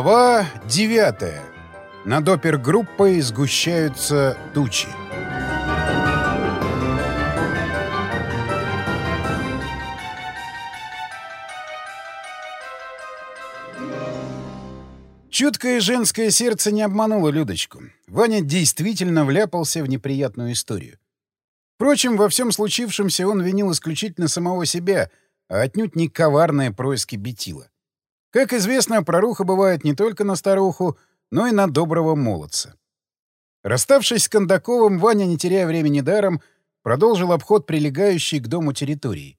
Глава 9. Над опергруппой сгущаются тучи. Чуткое женское сердце не обмануло Людочку. Ваня действительно вляпался в неприятную историю. Впрочем, во всем случившемся он винил исключительно самого себя, а отнюдь не коварные происки Бетила. Как известно, проруха бывает не только на старуху, но и на доброго молодца. Расставшись с Кондаковым, Ваня, не теряя времени даром, продолжил обход прилегающей к дому территории.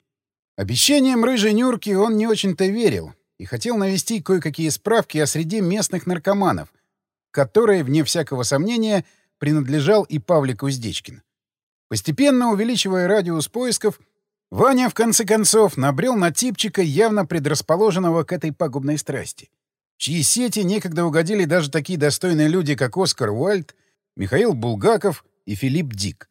Обещанием рыжей Нюрки он не очень-то верил и хотел навести кое-какие справки о среде местных наркоманов, которой, вне всякого сомнения, принадлежал и Павлик Уздечкин. Постепенно увеличивая радиус поисков, Ваня, в конце концов, набрел на типчика, явно предрасположенного к этой пагубной страсти, чьи сети некогда угодили даже такие достойные люди, как Оскар Уальд, Михаил Булгаков и Филипп Дик.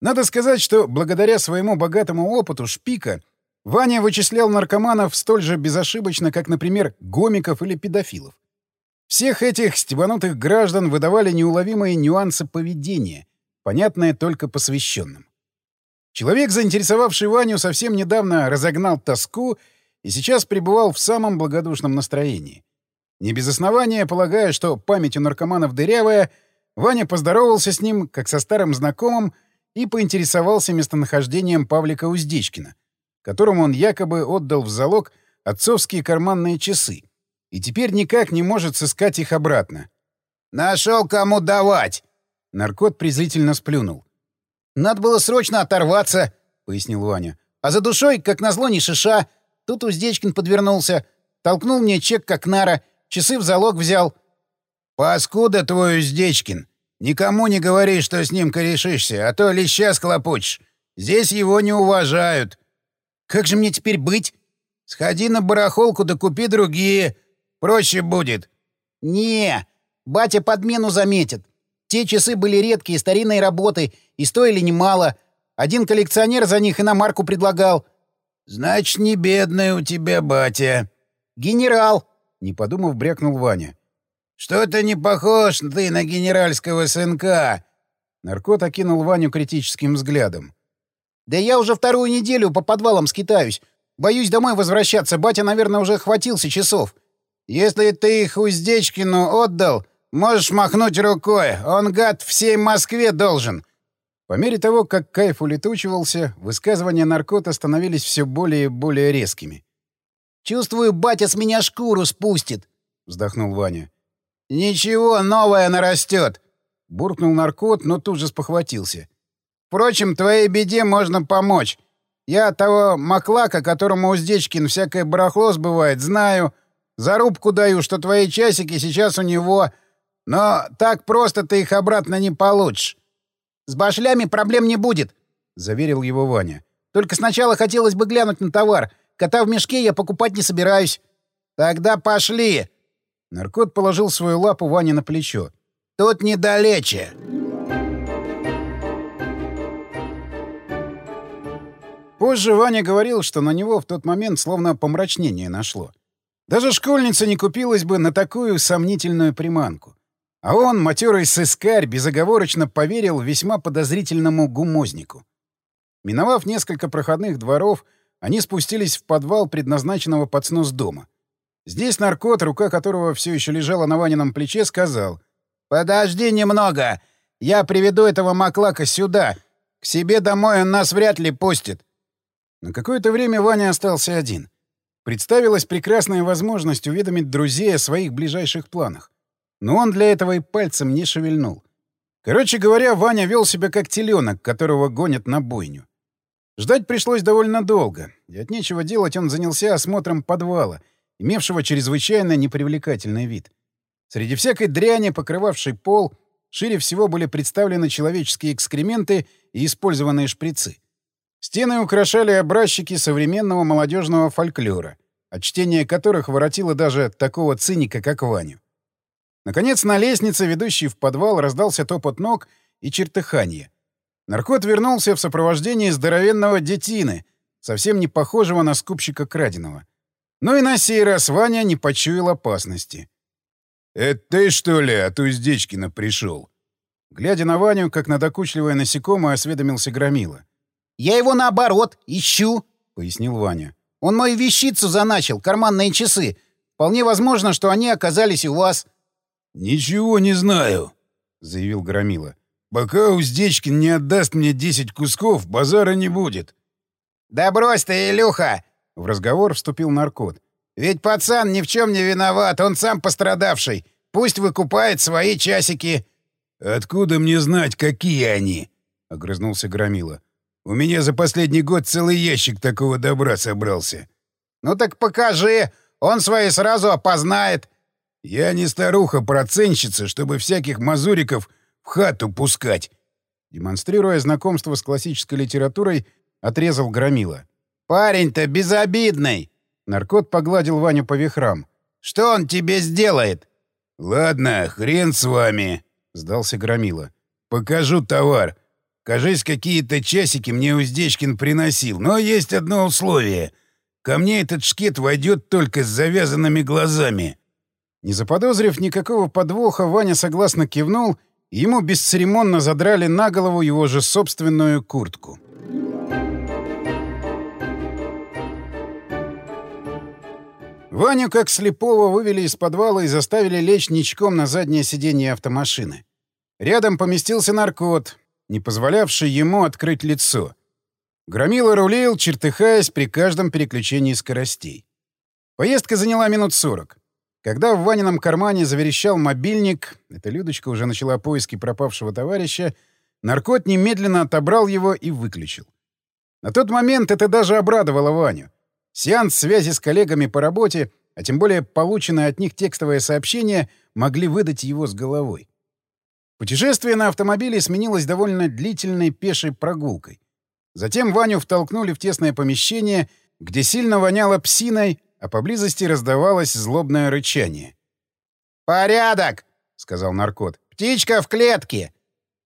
Надо сказать, что благодаря своему богатому опыту шпика Ваня вычислял наркоманов столь же безошибочно, как, например, гомиков или педофилов. Всех этих стебанутых граждан выдавали неуловимые нюансы поведения, понятные только посвященным. Человек, заинтересовавший Ваню, совсем недавно разогнал тоску и сейчас пребывал в самом благодушном настроении. Не без основания, полагая, что память у наркоманов дырявая, Ваня поздоровался с ним, как со старым знакомым, и поинтересовался местонахождением Павлика Уздечкина, которому он якобы отдал в залог отцовские карманные часы, и теперь никак не может сыскать их обратно. «Нашел кому давать!» Наркот презрительно сплюнул. «Надо было срочно оторваться», — пояснил Ваня. «А за душой, как назло, не шиша. Тут Уздечкин подвернулся. Толкнул мне чек, как нара. Часы в залог взял». «Паскуда твой Уздечкин! Никому не говори, что с ним корешишься, а то леща склопочешь. Здесь его не уважают». «Как же мне теперь быть?» «Сходи на барахолку да купи другие. Проще будет». «Не, батя подмену заметит. Те часы были редкие, старинной работы и стоили немало. Один коллекционер за них иномарку предлагал. — Значит, не бедный у тебя батя. — Генерал! — не подумав, брякнул Ваня. — Что-то не похож ты на генеральского сынка. Наркот окинул Ваню критическим взглядом. — Да я уже вторую неделю по подвалам скитаюсь. Боюсь домой возвращаться. Батя, наверное, уже хватился часов. Если ты их Уздечкину отдал, Можешь махнуть рукой. Он, гад, всей Москве должен. По мере того, как кайф улетучивался, высказывания наркота становились все более и более резкими. «Чувствую, батя с меня шкуру спустит», — вздохнул Ваня. «Ничего, новое нарастет», — буркнул наркот, но тут же спохватился. «Впрочем, твоей беде можно помочь. Я того маклака, которому Уздечкин всякое барахло сбывает, знаю. Зарубку даю, что твои часики сейчас у него, но так просто ты их обратно не получишь. — С башлями проблем не будет, — заверил его Ваня. — Только сначала хотелось бы глянуть на товар. Кота в мешке я покупать не собираюсь. — Тогда пошли. Наркот положил свою лапу Ване на плечо. — Тут недалече. Позже Ваня говорил, что на него в тот момент словно помрачнение нашло. Даже школьница не купилась бы на такую сомнительную приманку. А он, матерый сыскарь, безоговорочно поверил весьма подозрительному гумознику. Миновав несколько проходных дворов, они спустились в подвал предназначенного под снос дома. Здесь наркот, рука которого все еще лежала на Ванином плече, сказал «Подожди немного. Я приведу этого маклака сюда. К себе домой он нас вряд ли пустит». На какое-то время Ваня остался один. Представилась прекрасная возможность уведомить друзей о своих ближайших планах. Но он для этого и пальцем не шевельнул. Короче говоря, Ваня вел себя как теленок, которого гонят на бойню. Ждать пришлось довольно долго, и от нечего делать он занялся осмотром подвала, имевшего чрезвычайно непривлекательный вид. Среди всякой дряни, покрывавшей пол, шире всего были представлены человеческие экскременты и использованные шприцы. Стены украшали образчики современного молодежного фольклора, от чтения которых воротило даже такого циника, как Ваню. Наконец, на лестнице, ведущей в подвал, раздался топот ног и чертыханье. Наркот вернулся в сопровождении здоровенного детины, совсем не похожего на скупщика краденого. Но и на сей раз Ваня не почуял опасности. «Это ты, что ли, от Уздечкина пришел?» Глядя на Ваню, как на докучливое насекомое, осведомился Громила. «Я его наоборот, ищу», — пояснил Ваня. «Он мою вещицу заначил, карманные часы. Вполне возможно, что они оказались у вас». «Ничего не знаю», — заявил Громила. «Пока Уздечкин не отдаст мне десять кусков, базара не будет». «Да брось ты, Илюха!» — в разговор вступил наркот. «Ведь пацан ни в чем не виноват, он сам пострадавший. Пусть выкупает свои часики». «Откуда мне знать, какие они?» — огрызнулся Громила. «У меня за последний год целый ящик такого добра собрался». «Ну так покажи, он свои сразу опознает». «Я не старуха-проценщица, чтобы всяких мазуриков в хату пускать!» Демонстрируя знакомство с классической литературой, отрезал Громила. «Парень-то безобидный!» Наркот погладил Ваню по вихрам. «Что он тебе сделает?» «Ладно, хрен с вами!» — сдался Громила. «Покажу товар. Кажись, какие-то часики мне Уздечкин приносил. Но есть одно условие. Ко мне этот шкет войдет только с завязанными глазами». Не заподозрив никакого подвоха, Ваня согласно кивнул, и ему бесцеремонно задрали на голову его же собственную куртку. Ваню, как слепого, вывели из подвала и заставили лечь ничком на заднее сиденье автомашины. Рядом поместился наркот, не позволявший ему открыть лицо. Громила рулил, чертыхаясь при каждом переключении скоростей. Поездка заняла минут сорок. Когда в Ванином кармане заверещал мобильник, эта Людочка уже начала поиски пропавшего товарища, наркот немедленно отобрал его и выключил. На тот момент это даже обрадовало Ваню. Сеанс связи с коллегами по работе, а тем более полученное от них текстовое сообщение, могли выдать его с головой. Путешествие на автомобиле сменилось довольно длительной пешей прогулкой. Затем Ваню втолкнули в тесное помещение, где сильно воняло псиной, а поблизости раздавалось злобное рычание. «Порядок!» — сказал наркот. «Птичка в клетке!»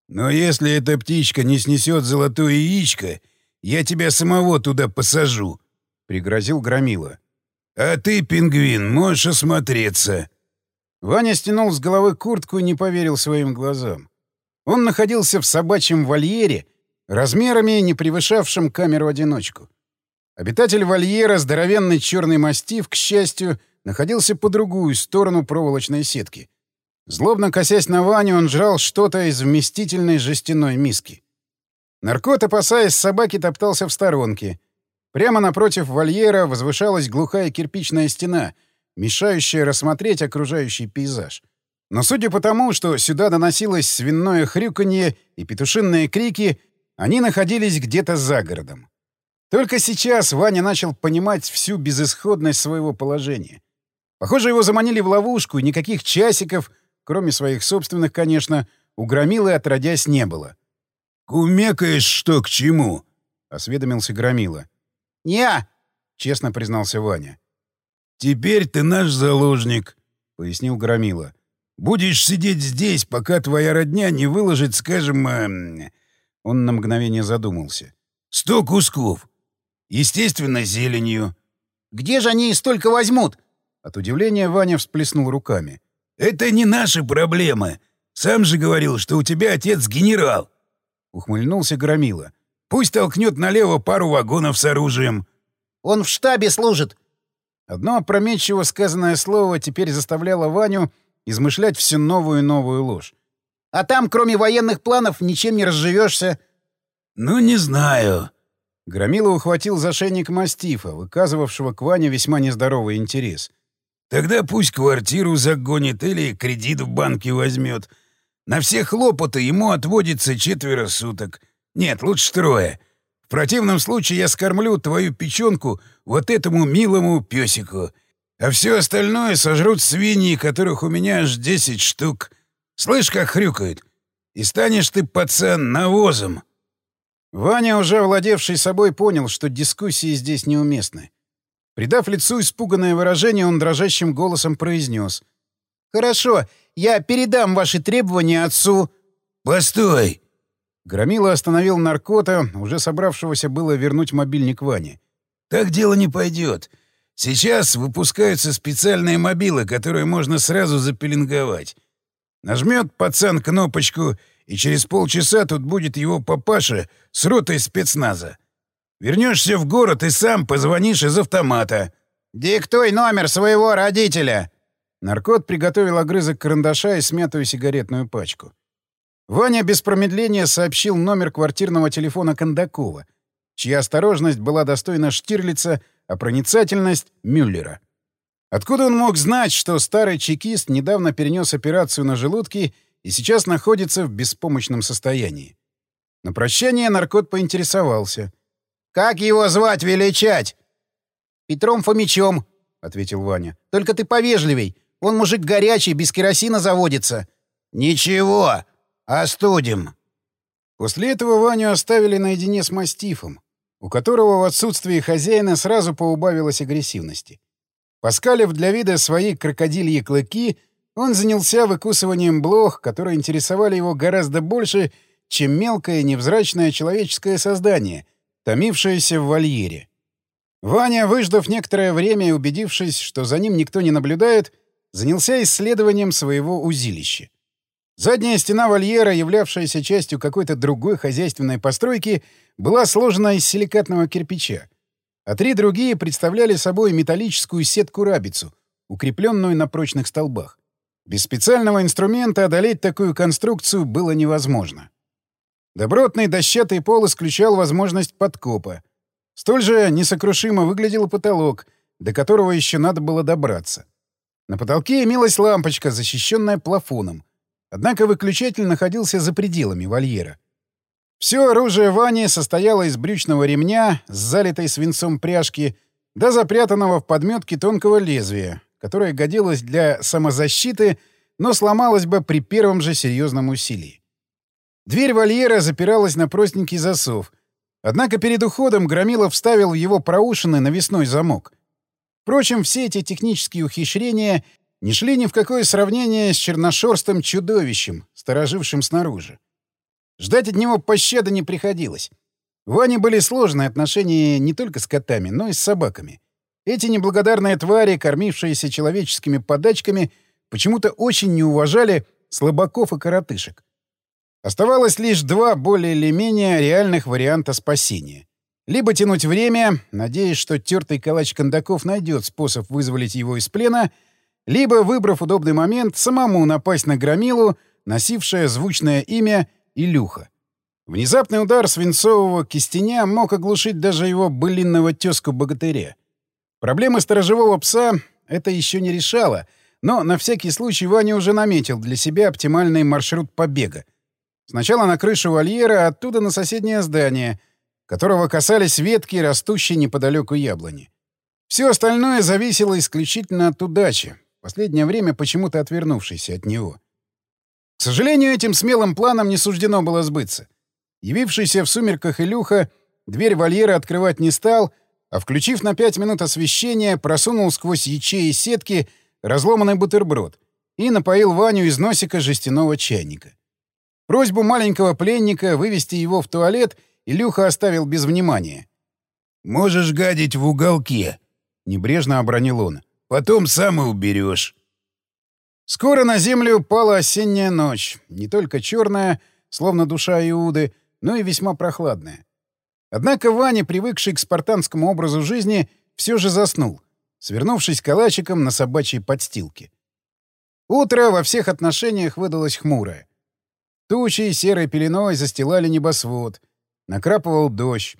«Но если эта птичка не снесет золотое яичко, я тебя самого туда посажу», — пригрозил Громила. «А ты, пингвин, можешь осмотреться». Ваня стянул с головы куртку и не поверил своим глазам. Он находился в собачьем вольере, размерами не превышавшем камеру-одиночку. Обитатель вольера, здоровенный черный мастиф, к счастью, находился по другую сторону проволочной сетки. Злобно косясь на Ваню, он жрал что-то из вместительной жестяной миски. Наркот, опасаясь собаки, топтался в сторонке. Прямо напротив вольера возвышалась глухая кирпичная стена, мешающая рассмотреть окружающий пейзаж. Но судя по тому, что сюда доносилось свиное хрюканье и петушинные крики, они находились где-то за городом. Только сейчас Ваня начал понимать всю безысходность своего положения. Похоже, его заманили в ловушку, и никаких часиков, кроме своих собственных, конечно, у Громилы отродясь не было. «Кумекаешь, что к чему?» — осведомился Громила. «Не!» — честно признался Ваня. «Теперь ты наш заложник», — пояснил Громила. «Будешь сидеть здесь, пока твоя родня не выложит, скажем...» э, Он на мгновение задумался. «Сто кусков. Естественно, зеленью. Где же они столько возьмут? От удивления Ваня всплеснул руками. Это не наши проблемы. Сам же говорил, что у тебя отец генерал. Ухмыльнулся Громила. Пусть толкнет налево пару вагонов с оружием. Он в штабе служит. Одно опрометчиво сказанное слово теперь заставляло Ваню измышлять всю новую и новую ложь. А там, кроме военных планов, ничем не разживешься. Ну, не знаю. Громила ухватил за шейник мастифа, выказывавшего к Ване весьма нездоровый интерес. «Тогда пусть квартиру загонит или кредит в банке возьмет. На все хлопоты ему отводится четверо суток. Нет, лучше трое. В противном случае я скормлю твою печенку вот этому милому песику. А все остальное сожрут свиньи, которых у меня аж десять штук. Слышь, как хрюкают? И станешь ты, пацан, навозом». Ваня, уже владевший собой, понял, что дискуссии здесь неуместны. Придав лицу испуганное выражение, он дрожащим голосом произнес. «Хорошо, я передам ваши требования отцу». «Постой!» Громила остановил наркота, уже собравшегося было вернуть мобильник Ване. «Так дело не пойдет. Сейчас выпускаются специальные мобилы, которые можно сразу запеленговать. Нажмет пацан кнопочку, и через полчаса тут будет его папаша с ротой спецназа. Вернешься в город и сам позвонишь из автомата. «Диктуй номер своего родителя!» Наркот приготовил огрызок карандаша и смятую сигаретную пачку. Ваня без промедления сообщил номер квартирного телефона Кондакова, чья осторожность была достойна Штирлица, а проницательность — Мюллера. Откуда он мог знать, что старый чекист недавно перенес операцию на желудке и сейчас находится в беспомощном состоянии? На прощание наркот поинтересовался. «Как его звать величать?» «Петром Фомичом», — ответил Ваня. «Только ты повежливей. Он мужик горячий, без керосина заводится». «Ничего, остудим». После этого Ваню оставили наедине с мастифом, у которого в отсутствии хозяина сразу поубавилось агрессивности. Поскалив для вида свои крокодильи клыки, он занялся выкусыванием блох, которые интересовали его гораздо больше, чем мелкое невзрачное человеческое создание, томившееся в вольере. Ваня, выждав некоторое время и убедившись, что за ним никто не наблюдает, занялся исследованием своего узилища. Задняя стена вольера, являвшаяся частью какой-то другой хозяйственной постройки, была сложена из силикатного кирпича, а три другие представляли собой металлическую сетку-рабицу, укрепленную на прочных столбах. Без специального инструмента одолеть такую конструкцию было невозможно. Добротный дощатый пол исключал возможность подкопа. Столь же несокрушимо выглядел потолок, до которого еще надо было добраться. На потолке имелась лампочка, защищенная плафоном. Однако выключатель находился за пределами вольера. Все оружие Вани состояло из брючного ремня с залитой свинцом пряжки до запрятанного в подметке тонкого лезвия, которое годилось для самозащиты, но сломалось бы при первом же серьезном усилии. Дверь вольера запиралась на простенький засов, однако перед уходом Громилов вставил в его проушины навесной замок. Впрочем, все эти технические ухищрения не шли ни в какое сравнение с черношерстым чудовищем, сторожившим снаружи. Ждать от него пощады не приходилось. У Вани были сложные отношения не только с котами, но и с собаками. Эти неблагодарные твари, кормившиеся человеческими подачками, почему-то очень не уважали слабаков и коротышек. Оставалось лишь два более или менее реальных варианта спасения. Либо тянуть время, надеясь, что тертый калач Кондаков найдет способ вызволить его из плена, либо, выбрав удобный момент, самому напасть на Громилу, носившее звучное имя Илюха. Внезапный удар свинцового кистеня мог оглушить даже его былинного тезку-богатыря. Проблемы сторожевого пса это еще не решало, но на всякий случай Ваня уже наметил для себя оптимальный маршрут побега. Сначала на крышу вольера, а оттуда на соседнее здание, которого касались ветки, растущие неподалеку яблони. Все остальное зависело исключительно от удачи, последнее время почему-то отвернувшейся от него. К сожалению, этим смелым планом не суждено было сбыться. Явившийся в сумерках Илюха дверь вольера открывать не стал, а, включив на пять минут освещение, просунул сквозь ячеи сетки разломанный бутерброд и напоил Ваню из носика жестяного чайника. Просьбу маленького пленника вывести его в туалет Илюха оставил без внимания. «Можешь гадить в уголке», — небрежно обронил он. «Потом сам и уберешь». Скоро на землю пала осенняя ночь, не только черная, словно душа Иуды, но и весьма прохладная. Однако Ваня, привыкший к спартанскому образу жизни, все же заснул, свернувшись калачиком на собачьей подстилке. Утро во всех отношениях выдалось хмурое. Тучи серой пеленой застилали небосвод. Накрапывал дождь.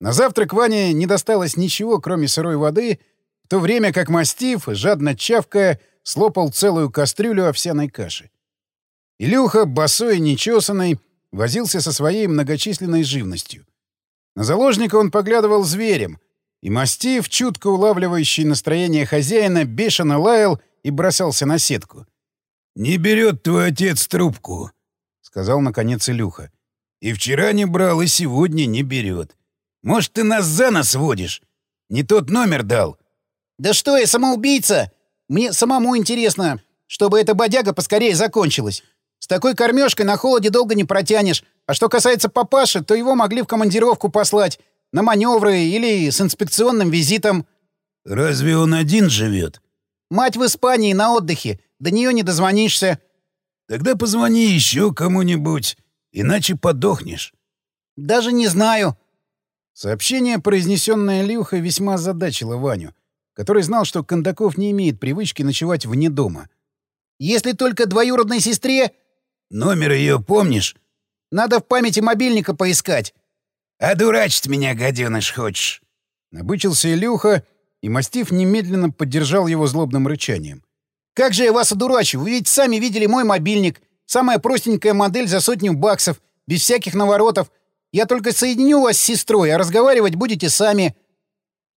На завтрак Ване не досталось ничего, кроме сырой воды, в то время как мастиф, жадно чавкая, слопал целую кастрюлю овсяной каши. Илюха, босой и нечесанный, возился со своей многочисленной живностью. На заложника он поглядывал зверем, и мастив, чутко улавливающий настроение хозяина, бешено лаял и бросался на сетку. «Не берет твой отец трубку», — сказал наконец Илюха. «И вчера не брал, и сегодня не берет. Может, ты нас за нос водишь? Не тот номер дал». «Да что я, самоубийца? Мне самому интересно, чтобы эта бодяга поскорее закончилась. С такой кормежкой на холоде долго не протянешь. А что касается папаши, то его могли в командировку послать. На маневры или с инспекционным визитом. Разве он один живет? Мать в Испании на отдыхе. До нее не дозвонишься. Тогда позвони еще кому-нибудь, иначе подохнешь. Даже не знаю. Сообщение, произнесенное Илюхой, весьма озадачило Ваню, который знал, что Кондаков не имеет привычки ночевать вне дома. Если только двоюродной сестре... Номер ее помнишь? Надо в памяти мобильника поискать. А дурачить меня, гаденыш, хочешь? Набычился Илюха, и мастиф немедленно поддержал его злобным рычанием. «Как же я вас одурачу? Вы ведь сами видели мой мобильник. Самая простенькая модель за сотню баксов, без всяких наворотов. Я только соединю вас с сестрой, а разговаривать будете сами».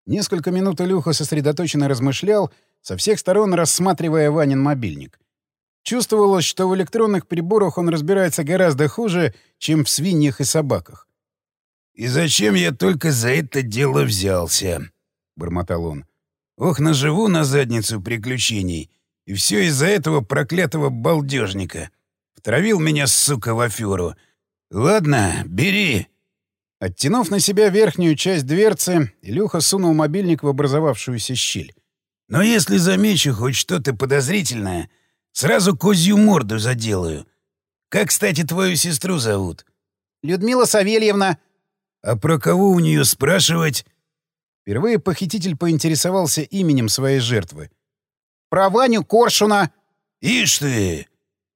Несколько минут Илюха сосредоточенно размышлял, со всех сторон рассматривая Ванин мобильник. Чувствовалось, что в электронных приборах он разбирается гораздо хуже, чем в свиньях и собаках. «И зачем я только за это дело взялся?» — бормотал он. «Ох, наживу на задницу приключений. И все из-за этого проклятого балдежника. Втравил меня, сука, в аферу. Ладно, бери». Оттянув на себя верхнюю часть дверцы, Илюха сунул мобильник в образовавшуюся щель. «Но если замечу хоть что-то подозрительное, сразу козью морду заделаю. Как, кстати, твою сестру зовут?» «Людмила Савельевна». «А про кого у нее спрашивать?» Впервые похититель поинтересовался именем своей жертвы. «Про Ваню Коршуна!» «Ишь ты!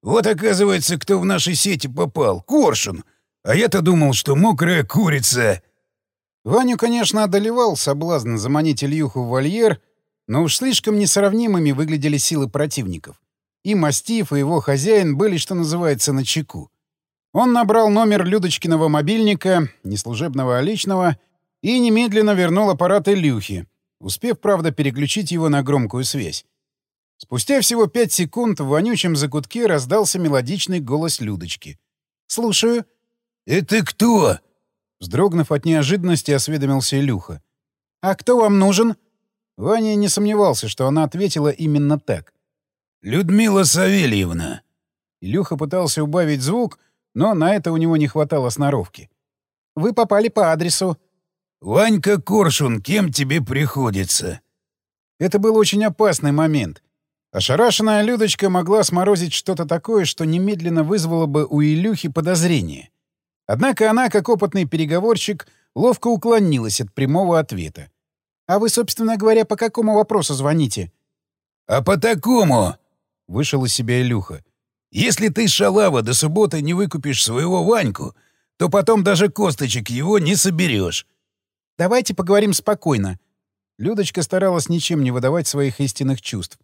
Вот, оказывается, кто в нашей сети попал. Коршун! А я-то думал, что мокрая курица!» Ваню, конечно, одолевал соблазн заманить Ильюху в вольер, но уж слишком несравнимыми выглядели силы противников. И Мастиф, и его хозяин были, что называется, на чеку. Он набрал номер Людочкиного мобильника, не служебного, а личного, и немедленно вернул аппарат Илюхи, успев, правда, переключить его на громкую связь. Спустя всего пять секунд в вонючем закутке раздался мелодичный голос Людочки. «Слушаю». «Это кто?» Вздрогнув от неожиданности, осведомился Илюха. «А кто вам нужен?» Ваня не сомневался, что она ответила именно так. «Людмила Савельевна». Илюха пытался убавить звук, но на это у него не хватало сноровки. «Вы попали по адресу». «Ванька Коршун, кем тебе приходится?» Это был очень опасный момент. Ошарашенная Людочка могла сморозить что-то такое, что немедленно вызвало бы у Илюхи подозрение. Однако она, как опытный переговорщик, ловко уклонилась от прямого ответа. «А вы, собственно говоря, по какому вопросу звоните?» «А по такому!» — вышел из себя Илюха. «Если ты, шалава, до субботы не выкупишь своего Ваньку, то потом даже косточек его не соберешь. «Давайте поговорим спокойно». Людочка старалась ничем не выдавать своих истинных чувств.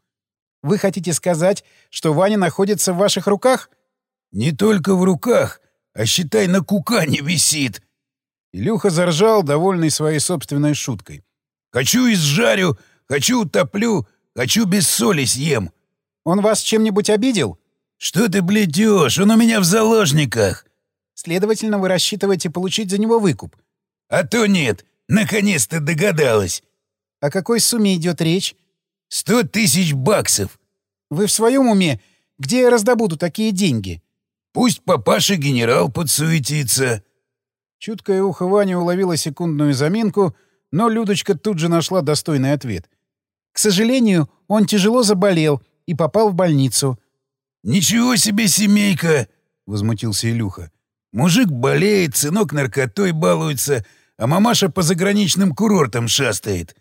«Вы хотите сказать, что Ваня находится в ваших руках?» «Не только в руках, а считай, на кукане висит». Илюха заржал, довольный своей собственной шуткой. «Хочу изжарю, хочу утоплю, хочу без соли съем». «Он вас чем-нибудь обидел?» «Что ты бледешь? Он у меня в заложниках». «Следовательно, вы рассчитываете получить за него выкуп?» «А то нет. Наконец-то догадалась. О какой сумме идет речь? Сто тысяч баксов. Вы в своем уме? Где я раздобуду такие деньги? Пусть папаша-генерал подсуетится. Чуткое ухо Вани уловило секундную заминку, но Людочка тут же нашла достойный ответ. К сожалению, он тяжело заболел и попал в больницу. «Ничего себе семейка!» — возмутился Илюха. «Мужик болеет, сынок наркотой балуется, а мамаша по заграничным курортам шастает».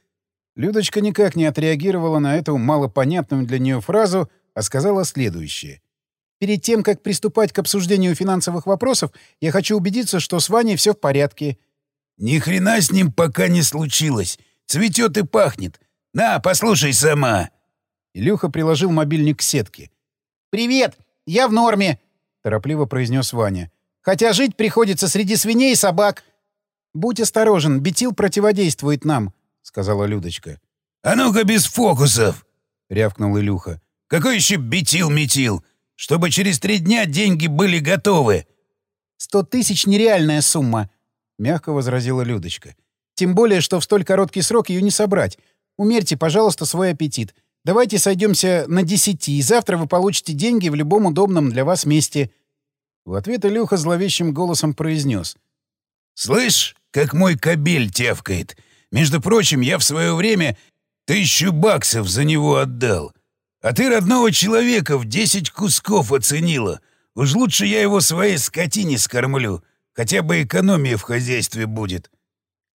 Людочка никак не отреагировала на эту малопонятную для нее фразу, а сказала следующее. «Перед тем, как приступать к обсуждению финансовых вопросов, я хочу убедиться, что с Ваней все в порядке». «Ни хрена с ним пока не случилось. Цветет и пахнет. На, послушай сама». Илюха приложил мобильник к сетке. «Привет! Я в норме!» — торопливо произнес Ваня. «Хотя жить приходится среди свиней и собак». «Будь осторожен, Бетил противодействует нам», — сказала Людочка. «А ну-ка без фокусов!» — рявкнул Илюха. «Какой еще бетил-метил? Чтобы через три дня деньги были готовы!» «Сто тысяч — нереальная сумма», — мягко возразила Людочка. «Тем более, что в столь короткий срок ее не собрать. Умерьте, пожалуйста, свой аппетит. Давайте сойдемся на десяти, и завтра вы получите деньги в любом удобном для вас месте». В ответ Илюха зловещим голосом произнес. «Слышь, как мой кобель тявкает. Между прочим, я в свое время... Тысячу баксов за него отдал. А ты родного человека в десять кусков оценила. Уж лучше я его своей скотине скормлю. Хотя бы экономия в хозяйстве будет.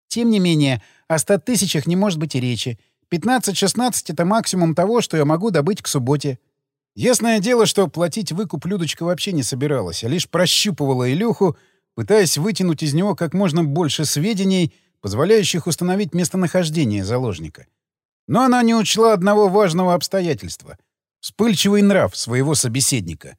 Тем не менее, о ста тысячах не может быть и речи. 15-16 — это максимум того, что я могу добыть к субботе. Ясное дело, что платить выкуп Людочка вообще не собиралась, а лишь прощупывала Илюху, пытаясь вытянуть из него как можно больше сведений, позволяющих установить местонахождение заложника. Но она не учла одного важного обстоятельства — вспыльчивый нрав своего собеседника.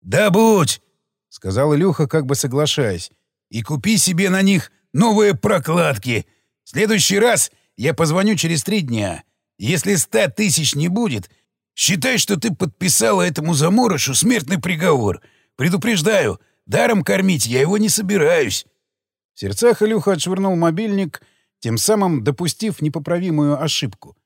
«Да будь!» — сказал Илюха, как бы соглашаясь. «И купи себе на них новые прокладки. В следующий раз я позвоню через три дня. Если ста тысяч не будет, считай, что ты подписала этому заморышу смертный приговор. Предупреждаю, даром кормить я его не собираюсь». В сердцах Илюха отшвырнул мобильник — тем самым допустив непоправимую ошибку.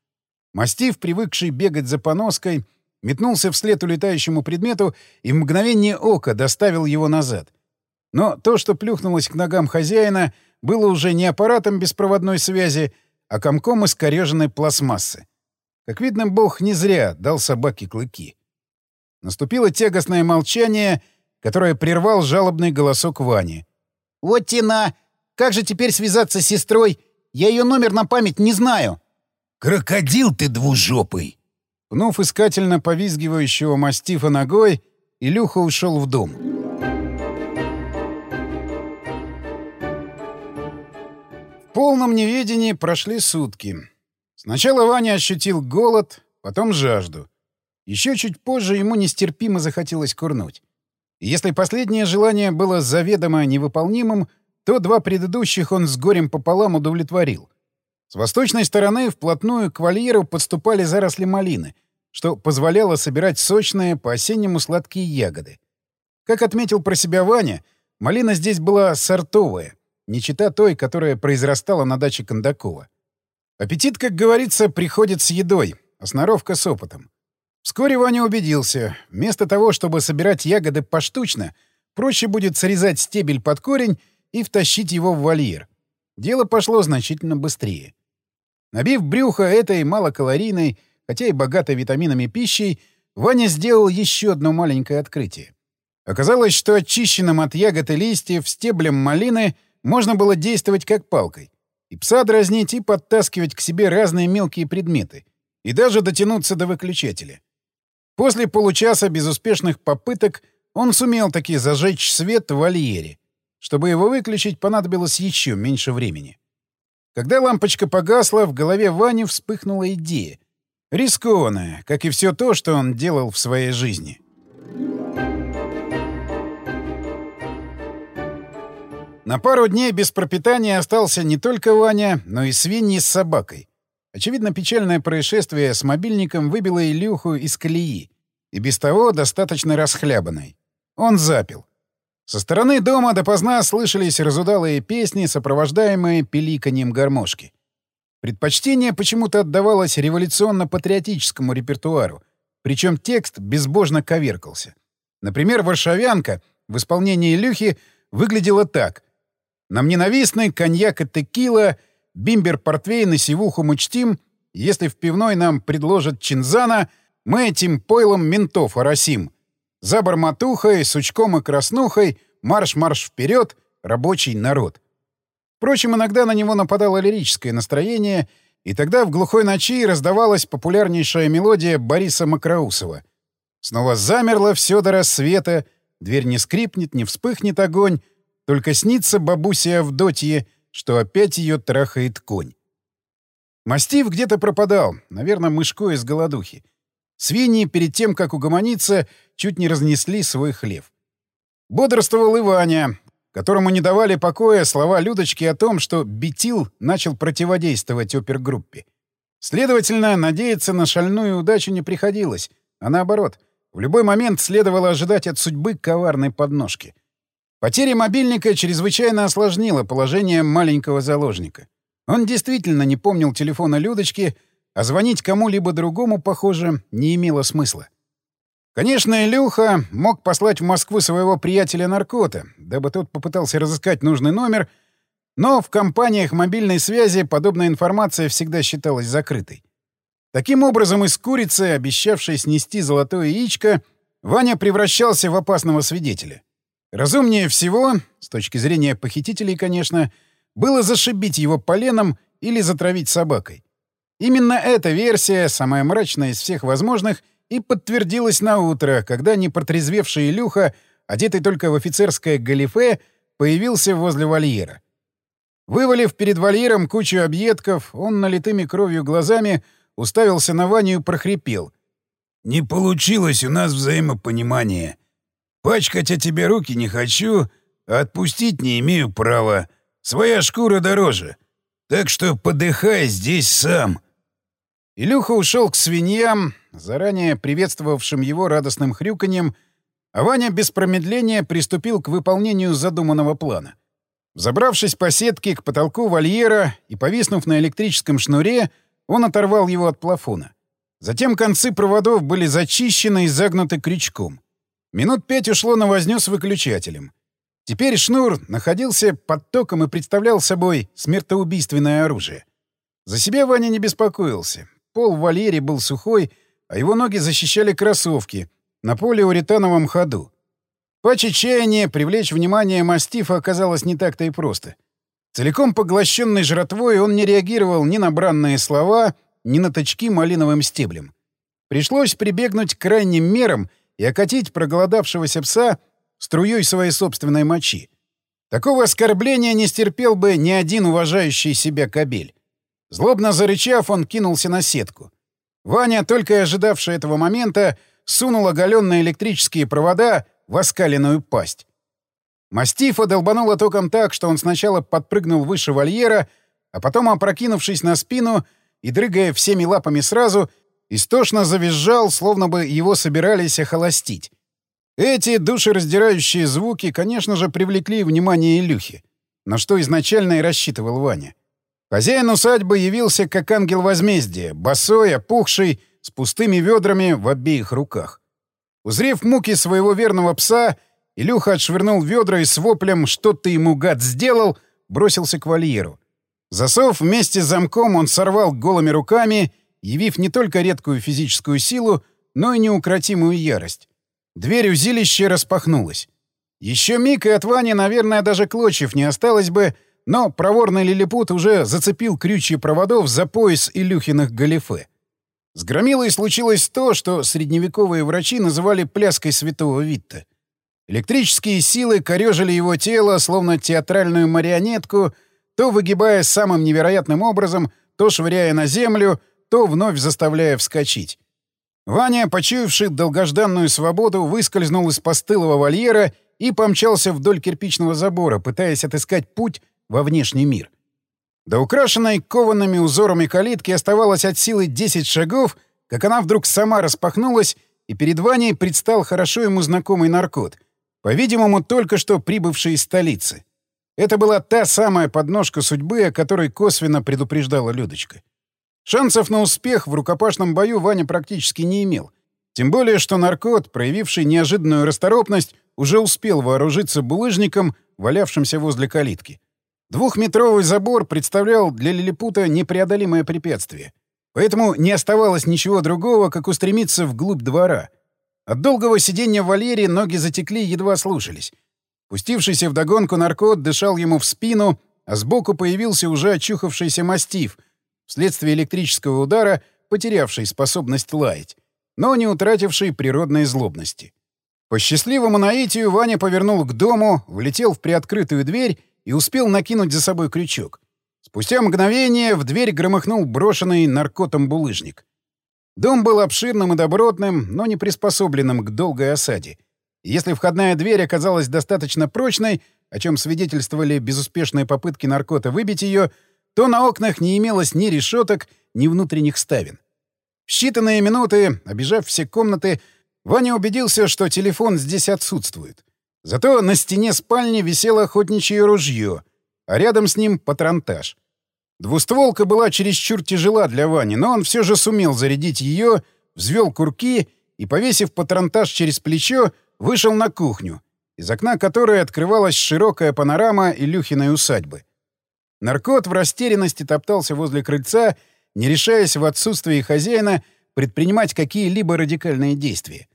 Мастив, привыкший бегать за поноской, метнулся вслед улетающему предмету и в мгновение ока доставил его назад. Но то, что плюхнулось к ногам хозяина, было уже не аппаратом беспроводной связи, а комком искореженной пластмассы. Как видно, бог не зря дал собаке клыки. Наступило тягостное молчание, которое прервал жалобный голосок Вани. «Вот тена! Как же теперь связаться с сестрой? Я ее номер на память не знаю. Крокодил ты двужопый. Пнув искательно повизгивающего мастифа ногой, Илюха ушел в дом. Полном неведении прошли сутки. Сначала Ваня ощутил голод, потом жажду. Еще чуть позже ему нестерпимо захотелось курнуть. И если последнее желание было заведомо невыполнимым, то два предыдущих он с горем пополам удовлетворил. С восточной стороны вплотную к вольеру подступали заросли малины, что позволяло собирать сочные, по-осеннему сладкие ягоды. Как отметил про себя Ваня, малина здесь была сортовая, не чита той, которая произрастала на даче Кондакова. Аппетит, как говорится, приходит с едой, а сноровка с опытом. Вскоре Ваня убедился, вместо того, чтобы собирать ягоды поштучно, проще будет срезать стебель под корень и втащить его в вольер. Дело пошло значительно быстрее. Набив брюхо этой малокалорийной, хотя и богатой витаминами пищей, Ваня сделал еще одно маленькое открытие. Оказалось, что очищенным от ягод и листьев стеблем малины можно было действовать как палкой. И пса дразнить, и подтаскивать к себе разные мелкие предметы. И даже дотянуться до выключателя. После получаса безуспешных попыток он сумел таки зажечь свет в вольере. Чтобы его выключить, понадобилось еще меньше времени. Когда лампочка погасла, в голове Вани вспыхнула идея. Рискованная, как и все то, что он делал в своей жизни. На пару дней без пропитания остался не только Ваня, но и свиньи с собакой. Очевидно, печальное происшествие с мобильником выбило Илюху из колеи, и без того достаточно расхлябанной. Он запил. Со стороны дома допоздна слышались разудалые песни, сопровождаемые пиликаньем гармошки. Предпочтение почему-то отдавалось революционно-патриотическому репертуару, причем текст безбожно коверкался. Например, «Варшавянка» в исполнении Илюхи выглядела так. «Нам ненавистный коньяк и текила, бимбер портвейн и сивуху мы чтим, если в пивной нам предложат чинзана, мы этим пойлом ментов оросим». За барматухой, сучком и краснухой, марш-марш вперед, рабочий народ. Впрочем, иногда на него нападало лирическое настроение, и тогда в глухой ночи раздавалась популярнейшая мелодия Бориса Макроусова. Снова замерло все до рассвета, дверь не скрипнет, не вспыхнет огонь, только снится бабусе Авдотье, что опять ее трахает конь. Мастив где-то пропадал, наверное, мышко из голодухи. Свиньи перед тем, как угомониться, чуть не разнесли свой хлев. Бодрствовал и Ваня, которому не давали покоя слова Людочки о том, что Бетил начал противодействовать опергруппе. Следовательно, надеяться на шальную удачу не приходилось, а наоборот, в любой момент следовало ожидать от судьбы коварной подножки. Потеря мобильника чрезвычайно осложнила положение маленького заложника. Он действительно не помнил телефона Людочки, а звонить кому-либо другому, похоже, не имело смысла. Конечно, Илюха мог послать в Москву своего приятеля-наркота, дабы тот попытался разыскать нужный номер, но в компаниях мобильной связи подобная информация всегда считалась закрытой. Таким образом, из курицы, обещавшей снести золотое яичко, Ваня превращался в опасного свидетеля. Разумнее всего, с точки зрения похитителей, конечно, было зашибить его поленом или затравить собакой. Именно эта версия, самая мрачная из всех возможных, и подтвердилась на утро, когда непротрезвевший Илюха, одетый только в офицерское галифе, появился возле вольера. Вывалив перед вольером кучу объедков, он налитыми кровью глазами уставился на Ваню и прохрипел. «Не получилось у нас взаимопонимание. Пачкать о тебе руки не хочу, а отпустить не имею права. Своя шкура дороже. Так что подыхай здесь сам». Илюха ушел к свиньям, заранее приветствовавшим его радостным хрюканьем, а Ваня без промедления приступил к выполнению задуманного плана. Забравшись по сетке к потолку вольера и повиснув на электрическом шнуре, он оторвал его от плафона. Затем концы проводов были зачищены и загнуты крючком. Минут пять ушло на возню с выключателем. Теперь шнур находился под током и представлял собой смертоубийственное оружие. За себя Ваня не беспокоился. Пол в вольере был сухой, а его ноги защищали кроссовки на полиуретановом ходу. По чечаянию привлечь внимание мастифа оказалось не так-то и просто. Целиком поглощенный жратвой, он не реагировал ни на бранные слова, ни на точки малиновым стеблем. Пришлось прибегнуть к крайним мерам и окатить проголодавшегося пса струей своей собственной мочи. Такого оскорбления не стерпел бы ни один уважающий себя кобель. Злобно зарычав, он кинулся на сетку. Ваня, только ожидавший этого момента, сунул оголенные электрические провода в оскаленную пасть. Мастифа долбануло током так, что он сначала подпрыгнул выше вольера, а потом, опрокинувшись на спину и дрыгая всеми лапами сразу, истошно завизжал, словно бы его собирались охолостить. Эти душераздирающие звуки, конечно же, привлекли внимание Илюхи, на что изначально и рассчитывал Ваня. Хозяин усадьбы явился как ангел возмездия, босой, опухший, с пустыми ведрами в обеих руках. Узрев муки своего верного пса, Илюха отшвырнул ведра и с воплем «Что ты ему, гад, сделал?» бросился к вольеру. Засов вместе с замком он сорвал голыми руками, явив не только редкую физическую силу, но и неукротимую ярость. Дверь узилища распахнулась. Еще миг, и от Вани, наверное, даже клочев не осталось бы, но проворный лилипут уже зацепил крючья проводов за пояс Илюхиных галифе. С Громилой случилось то, что средневековые врачи называли пляской святого Витта. Электрические силы корежили его тело, словно театральную марионетку, то выгибая самым невероятным образом, то швыряя на землю, то вновь заставляя вскочить. Ваня, почуявший долгожданную свободу, выскользнул из постылого вольера и помчался вдоль кирпичного забора, пытаясь отыскать путь во внешний мир. До украшенной коваными узорами калитки оставалось от силы 10 шагов, как она вдруг сама распахнулась, и перед Ваней предстал хорошо ему знакомый наркот, по-видимому, только что прибывший из столицы. Это была та самая подножка судьбы, о которой косвенно предупреждала Людочка. Шансов на успех в рукопашном бою Ваня практически не имел. Тем более, что наркот, проявивший неожиданную расторопность, уже успел вооружиться булыжником, валявшимся возле калитки. Двухметровый забор представлял для лилипута непреодолимое препятствие. Поэтому не оставалось ничего другого, как устремиться вглубь двора. От долгого сидения в вольере ноги затекли, едва слушались. Пустившийся вдогонку наркот дышал ему в спину, а сбоку появился уже очухавшийся мастиф, вследствие электрического удара потерявший способность лаять, но не утративший природной злобности. По счастливому наитию Ваня повернул к дому, влетел в приоткрытую дверь и успел накинуть за собой крючок. Спустя мгновение в дверь громыхнул брошенный наркотом булыжник. Дом был обширным и добротным, но не приспособленным к долгой осаде. если входная дверь оказалась достаточно прочной, о чем свидетельствовали безуспешные попытки наркота выбить ее, то на окнах не имелось ни решеток, ни внутренних ставен. В считанные минуты, обижав все комнаты, Ваня убедился, что телефон здесь отсутствует. Зато на стене спальни висело охотничье ружье, а рядом с ним — патронтаж. Двустволка была чересчур тяжела для Вани, но он все же сумел зарядить ее, взвел курки и, повесив патронтаж через плечо, вышел на кухню, из окна которой открывалась широкая панорама Илюхиной усадьбы. Наркот в растерянности топтался возле крыльца, не решаясь в отсутствии хозяина предпринимать какие-либо радикальные действия.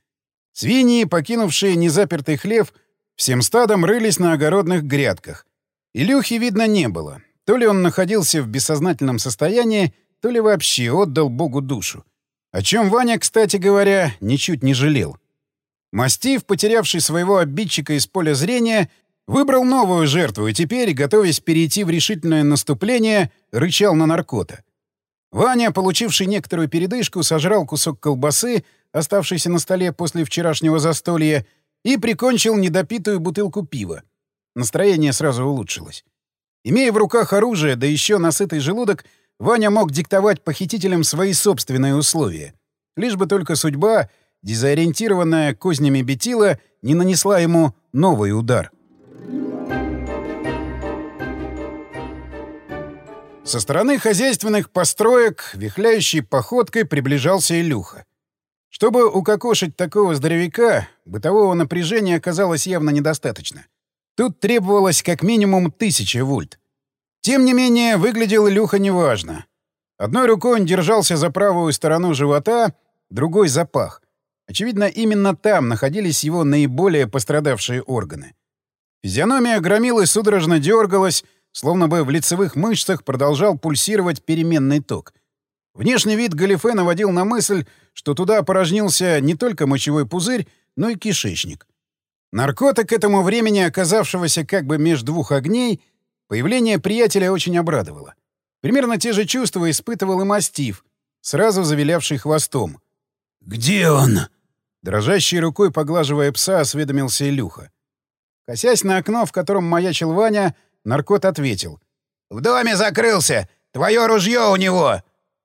Свиньи, покинувшие незапертый хлев, всем стадом рылись на огородных грядках. Илюхи видно не было. То ли он находился в бессознательном состоянии, то ли вообще отдал Богу душу. О чем Ваня, кстати говоря, ничуть не жалел. Мастив, потерявший своего обидчика из поля зрения, выбрал новую жертву и теперь, готовясь перейти в решительное наступление, рычал на наркота. Ваня, получивший некоторую передышку, сожрал кусок колбасы, оставшийся на столе после вчерашнего застолья, и прикончил недопитую бутылку пива. Настроение сразу улучшилось. Имея в руках оружие, да еще насытый желудок, Ваня мог диктовать похитителям свои собственные условия. Лишь бы только судьба, дезориентированная кознями Бетила, не нанесла ему новый удар. Со стороны хозяйственных построек, вихляющей походкой, приближался Илюха. Чтобы укокошить такого здоровяка, бытового напряжения оказалось явно недостаточно. Тут требовалось как минимум тысяча вольт. Тем не менее, выглядел Илюха неважно. Одной рукой он держался за правую сторону живота, другой — за пах. Очевидно, именно там находились его наиболее пострадавшие органы. Физиономия громилы судорожно дергалась, словно бы в лицевых мышцах продолжал пульсировать переменный ток. Внешний вид галифе наводил на мысль, что туда опорожнился не только мочевой пузырь, но и кишечник. Наркотик этому времени, оказавшегося как бы между двух огней, появление приятеля очень обрадовало. Примерно те же чувства испытывал и мастиф, сразу завилявший хвостом. «Где он?» Дрожащей рукой, поглаживая пса, осведомился Илюха. Косясь на окно, в котором маячил Ваня, Наркот ответил. «В доме закрылся! Твое ружье у него!»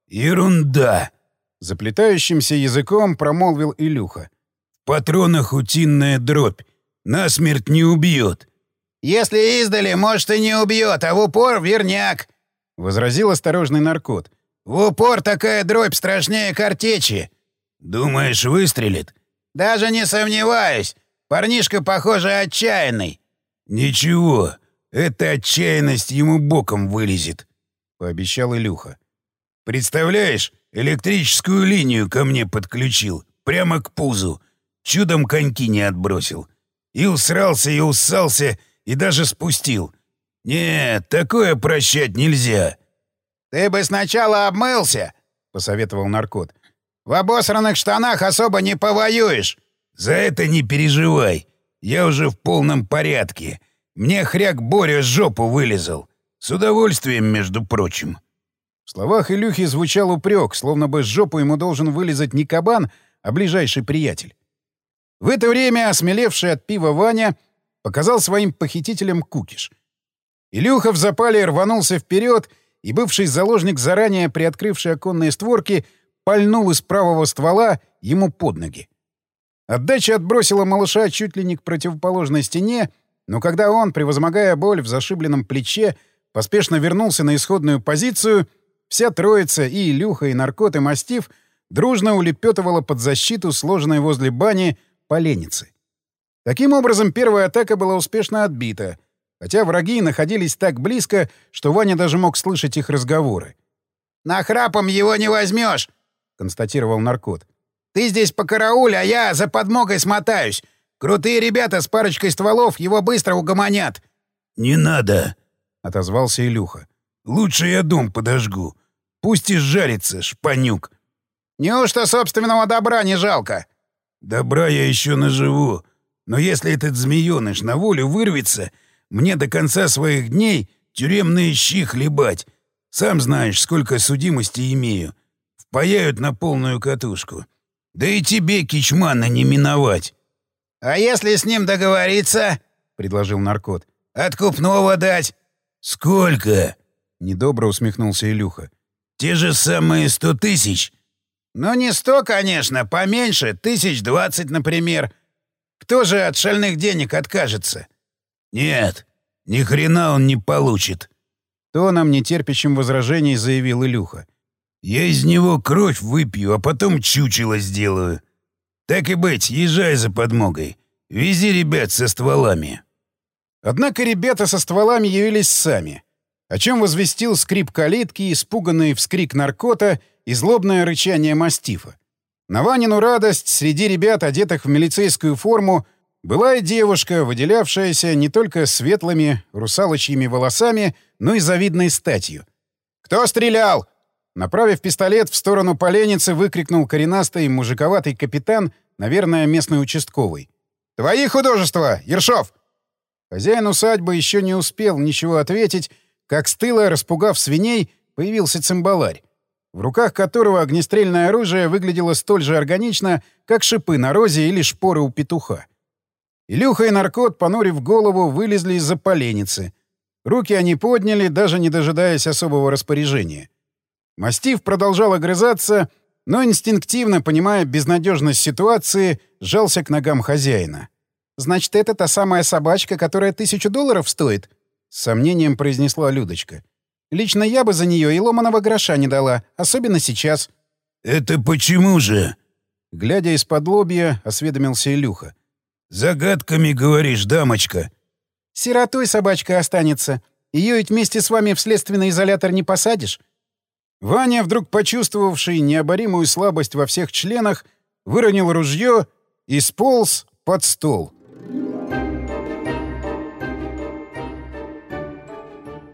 «Ерунда!» — заплетающимся языком промолвил Илюха. «В патронах утиная дробь. Насмерть не убьет». «Если издали, может, и не убьет, а в упор — верняк!» — возразил осторожный наркот. «В упор такая дробь страшнее картечи!» «Думаешь, выстрелит?» «Даже не сомневаюсь. Парнишка, похоже, отчаянный». «Ничего, эта отчаянность ему боком вылезет», — пообещал Илюха. «Представляешь, электрическую линию ко мне подключил, прямо к пузу. Чудом коньки не отбросил. И усрался, и уссался, и даже спустил. Нет, такое прощать нельзя». «Ты бы сначала обмылся», — посоветовал наркот. «В обосранных штанах особо не повоюешь». «За это не переживай. Я уже в полном порядке. Мне хряк Боря жопу вылезал. С удовольствием, между прочим». В словах Илюхи звучал упрек, словно бы с жопу ему должен вылезать не кабан, а ближайший приятель. В это время осмелевший от пива Ваня показал своим похитителям кукиш. Илюха в запале рванулся вперед, и бывший заложник, заранее приоткрывший оконные створки, пальнул из правого ствола ему под ноги. Отдача отбросила малыша чуть ли не к противоположной стене, но когда он, превозмогая боль в зашибленном плече, поспешно вернулся на исходную позицию, вся троица и Илюха, и Наркот, и Мастив дружно улепетывала под защиту, сложенной возле бани, поленницы. Таким образом, первая атака была успешно отбита, хотя враги находились так близко, что Ваня даже мог слышать их разговоры. «На храпом его не возьмешь!» — констатировал Наркот. «Ты здесь по карауль, а я за подмогой смотаюсь. Крутые ребята с парочкой стволов его быстро угомонят. — Не надо, — отозвался Илюха. — Лучше я дом подожгу. Пусть и жарится, шпанюк. — Неужто собственного добра не жалко? — Добра я еще наживу. Но если этот змееныш на волю вырвется, мне до конца своих дней тюремные щи хлебать. Сам знаешь, сколько судимости имею. Впаяют на полную катушку. Да и тебе, кичмана, не миновать. «А если с ним договориться?» — предложил наркот. «Откупного дать?» «Сколько?» — недобро усмехнулся Илюха. «Те же самые сто тысяч?» «Ну, не сто, конечно, поменьше, тысяч двадцать, например. Кто же от шальных денег откажется?» «Нет, ни хрена он не получит», — тоном нетерпящим возражений заявил Илюха. «Я из него кровь выпью, а потом чучело сделаю. Так и быть, езжай за подмогой. Вези ребят со стволами. Однако ребята со стволами явились сами. о чем возвестил скрип калитки, испуганный вскрик наркота и злобное рычание мастифа. На Ванину радость среди ребят, одетых в милицейскую форму, была и девушка, выделявшаяся не только светлыми русалочьими волосами, но и завидной статью. «Кто стрелял?» Направив пистолет в сторону поленницы, выкрикнул коренастый мужиковатый капитан, наверное, местный участковый. «Твои художества, Ершов!» Хозяин усадьбы еще не успел ничего ответить, как с тыла, распугав свиней, появился цимбаларь, в руках которого огнестрельное оружие выглядело столь же органично, как шипы на розе или шпоры у петуха. Илюха и наркот, понурив голову, вылезли из-за поленницы. Руки они подняли, даже не дожидаясь особого распоряжения. Мастив продолжал огрызаться, но инстинктивно, понимая безнадежность ситуации, сжался к ногам хозяина. «Значит, это та самая собачка, которая тысячу долларов стоит?» — с сомнением произнесла Людочка. «Лично я бы за нее и ломаного гроша не дала, особенно сейчас». «Это почему же?» Глядя из-под лобья, осведомился Илюха. «Загадками говоришь, дамочка». «Сиротой собачка останется. Ее ведь вместе с вами в следственный изолятор не посадишь. Ваня, вдруг почувствовавший необоримую слабость во всех членах, выронил ружье и сполз под стол.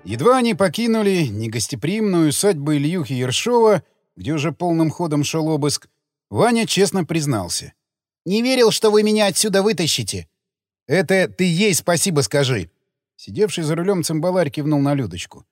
Едва они покинули негостеприимную усадьбу Ильюхи Ершова, где уже полным ходом шел обыск, Ваня честно признался. «Не верил, что вы меня отсюда вытащите». «Это ты ей спасибо скажи». Сидевший за рулем цимбаларь кивнул на Людочку.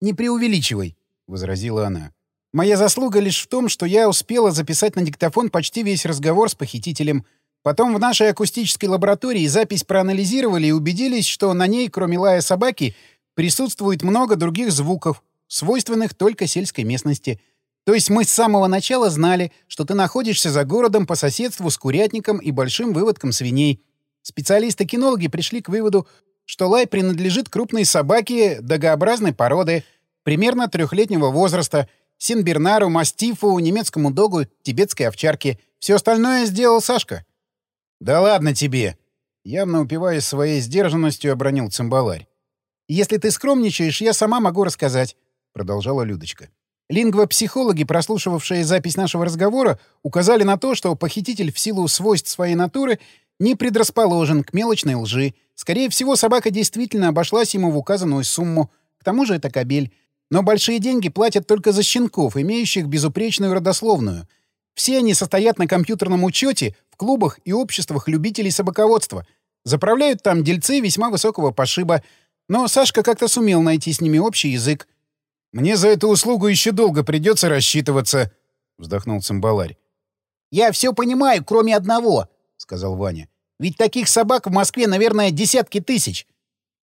«Не преувеличивай возразила она. «Моя заслуга лишь в том, что я успела записать на диктофон почти весь разговор с похитителем. Потом в нашей акустической лаборатории запись проанализировали и убедились, что на ней, кроме лая собаки, присутствует много других звуков, свойственных только сельской местности. То есть мы с самого начала знали, что ты находишься за городом по соседству с курятником и большим выводком свиней. Специалисты-кинологи пришли к выводу, что лай принадлежит крупной собаке догообразной породы — примерно трехлетнего возраста, синбернару, мастифу, немецкому догу, тибетской овчарке. Все остальное сделал Сашка. «Да ладно тебе!» Явно упиваясь своей сдержанностью, обронил цимбаларь. «Если ты скромничаешь, я сама могу рассказать», — продолжала Людочка. Лингвопсихологи, прослушивавшие запись нашего разговора, указали на то, что похититель в силу свойств своей натуры не предрасположен к мелочной лжи. Скорее всего, собака действительно обошлась ему в указанную сумму. К тому же это кобель. Но большие деньги платят только за щенков, имеющих безупречную родословную. Все они состоят на компьютерном учете в клубах и обществах любителей собаководства. Заправляют там дельцы весьма высокого пошиба. Но Сашка как-то сумел найти с ними общий язык. «Мне за эту услугу еще долго придется рассчитываться», — вздохнул цимбаларь. «Я все понимаю, кроме одного», — сказал Ваня. «Ведь таких собак в Москве, наверное, десятки тысяч.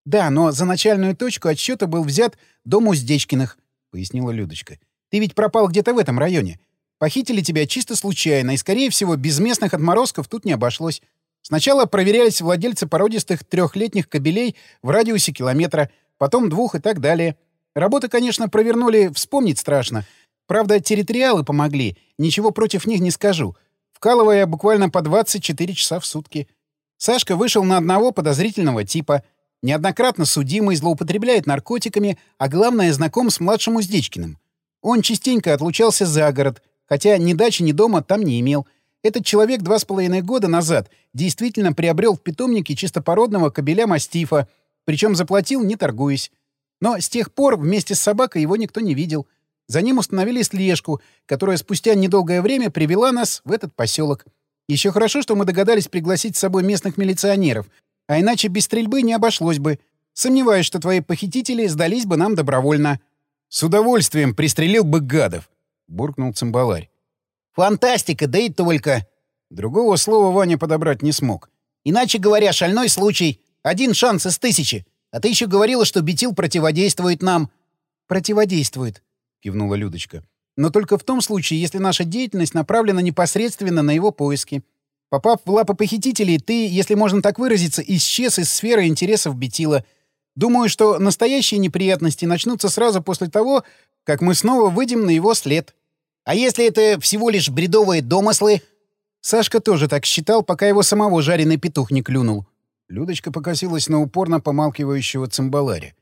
«Да, но за начальную точку отсчета был взят дом Уздечкиных», — пояснила Людочка. «Ты ведь пропал где-то в этом районе. Похитили тебя чисто случайно, и, скорее всего, без местных отморозков тут не обошлось. Сначала проверялись владельцы породистых трехлетних кобелей в радиусе километра, потом двух и так далее. Работы, конечно, провернули, вспомнить страшно. Правда, территориалы помогли, ничего против них не скажу, вкалывая буквально по 24 часа в сутки. Сашка вышел на одного подозрительного типа — Неоднократно судимый, злоупотребляет наркотиками, а главное, знаком с младшим Уздечкиным. Он частенько отлучался за город, хотя ни дачи, ни дома там не имел. Этот человек два с половиной года назад действительно приобрел в питомнике чистопородного кобеля-мастифа, причем заплатил, не торгуясь. Но с тех пор вместе с собакой его никто не видел. За ним установили слежку, которая спустя недолгое время привела нас в этот поселок. Еще хорошо, что мы догадались пригласить с собой местных милиционеров, а иначе без стрельбы не обошлось бы. Сомневаюсь, что твои похитители сдались бы нам добровольно. — С удовольствием пристрелил бы гадов, — буркнул цимбаларь. — Фантастика, да и только. Другого слова Ваня подобрать не смог. Иначе говоря, шальной случай. Один шанс из тысячи. А ты еще говорила, что Бетил противодействует нам. — Противодействует, — кивнула Людочка. — Но только в том случае, если наша деятельность направлена непосредственно на его поиски. — Попав в лапы похитителей, ты, если можно так выразиться, исчез из сферы интересов Бетила. Думаю, что настоящие неприятности начнутся сразу после того, как мы снова выйдем на его след. А если это всего лишь бредовые домыслы? Сашка тоже так считал, пока его самого жареный петух не клюнул. Людочка покосилась на упорно помалкивающего цимбаларя.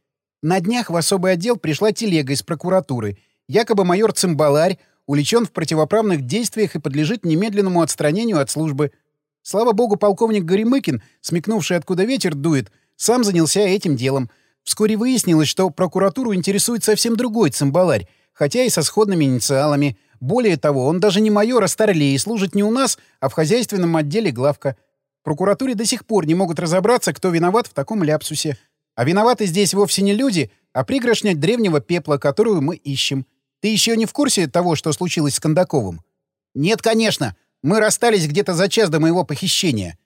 На днях в особый отдел пришла телега из прокуратуры. Якобы майор Цимбаларь уличен в противоправных действиях и подлежит немедленному отстранению от службы. Слава богу, полковник Горемыкин, смекнувший, откуда ветер дует, сам занялся этим делом. Вскоре выяснилось, что прокуратуру интересует совсем другой цимбаларь, хотя и со сходными инициалами. Более того, он даже не майор, а старлей и служит не у нас, а в хозяйственном отделе главка. Прокуратуре до сих пор не могут разобраться, кто виноват в таком ляпсусе. А виноваты здесь вовсе не люди, а пригоршня древнего пепла, которую мы ищем. Ты еще не в курсе того, что случилось с Кондаковым? Нет, конечно. Мы расстались где-то за час до моего похищения.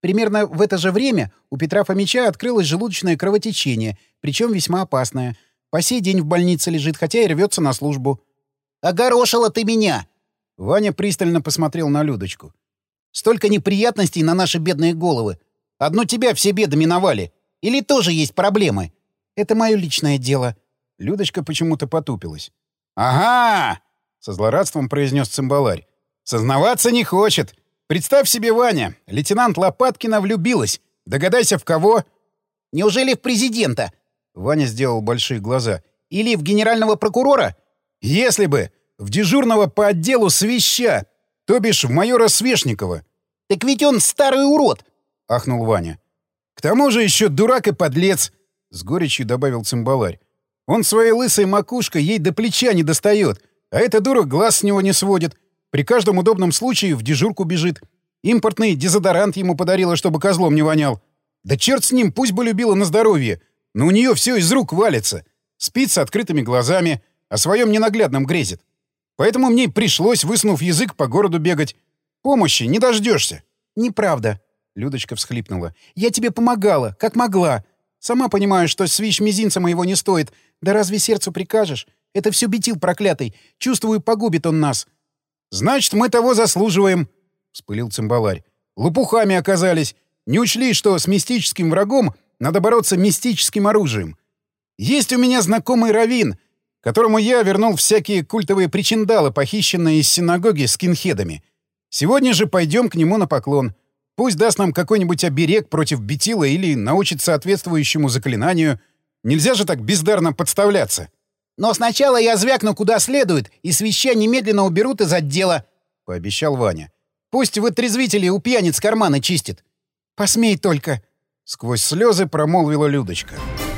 Примерно в это же время у Петра Фомича открылось желудочное кровотечение, причем весьма опасное. По сей день в больнице лежит, хотя и рвется на службу. «Огорошила ты меня!» Ваня пристально посмотрел на Людочку. «Столько неприятностей на наши бедные головы. Одну тебя все беды миновали. Или тоже есть проблемы?» «Это мое личное дело». Людочка почему-то потупилась. «Ага!» — со злорадством произнес цимбаларь. «Сознаваться не хочет. Представь себе, Ваня, лейтенант Лопаткина влюбилась. Догадайся, в кого?» «Неужели в президента?» Ваня сделал большие глаза. «Или в генерального прокурора?» «Если бы! В дежурного по отделу свища! То бишь в майора Свешникова!» «Так ведь он старый урод!» — ахнул Ваня. «К тому же еще дурак и подлец!» — с горечью добавил цимбаларь. «Он своей лысой макушкой ей до плеча не достает, а эта дура глаз с него не сводит. При каждом удобном случае в дежурку бежит. Импортный дезодорант ему подарила, чтобы козлом не вонял. Да черт с ним, пусть бы любила на здоровье, но у нее все из рук валится. Спит с открытыми глазами, о своем ненаглядном грезит. Поэтому мне пришлось, высунув язык, по городу бегать. Помощи не дождешься. Неправда. Людочка всхлипнула. «Я тебе помогала, как могла. Сама понимаю, что свищ мизинца моего не стоит. Да разве сердцу прикажешь? Это все бетил проклятый. Чувствую, погубит он нас». «Значит, мы того заслуживаем», — вспылил цимбаларь. «Лопухами оказались. Не учли, что с мистическим врагом надо бороться мистическим оружием. Есть у меня знакомый равин, которому я вернул всякие культовые причиндалы, похищенные из синагоги скинхедами. Сегодня же пойдем к нему на поклон». Пусть даст нам какой-нибудь оберег против бетила или научит соответствующему заклинанию. Нельзя же так бездарно подставляться. — Но сначала я звякну куда следует, и свища немедленно уберут из отдела, — пообещал Ваня. — Пусть вытрезвители у пьяниц карманы чистит. — Посмей только! — сквозь слезы промолвила Людочка. —